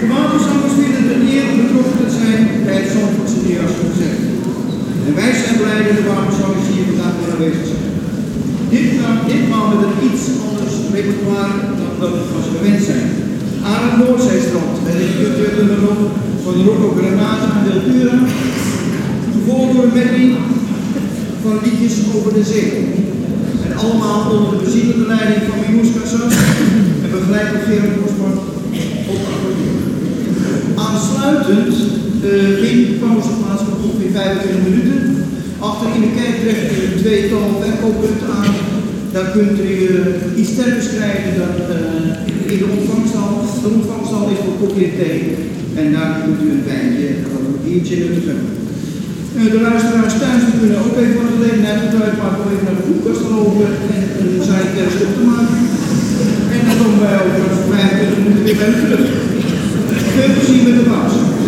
De Geweldzangers vinden ten om betrokken te zijn bij het Zandvoortse Nieuwjaarsconcert. En wij zijn blij dat de geweldzangers hier vandaag weer aanwezig zijn. Ditmaal, maand met een iets anders repertoire dan dat we van gewend zijn. Aan het Noordzijstrand met de culturele erop van Rocco Granata en Wiltura, gevolgd door een metrie van liedjes over de zee. En allemaal onder de bezielende leiding van Miljoes Kassas en begeleid door Gerard Bosman op Aansluitend uh, ging pauze plaats van ongeveer 25 minuten. Achter in de kerk treft u een tweetal verkooppunten aan. Daar kunt u uh, iets sterkers krijgen dan uh, in de ontvangshal. De ontvangshal is voor en thee. En daar kunt u een wijntje of een biertje. Uh, de luisteraars thuis kunnen ook even van de gelegenheid maken even naar de koelkast te lopen en een zijkerst op te maken. En dan komen wij over 25 minuten weer bij u terug. tym przyjmę wybaczę.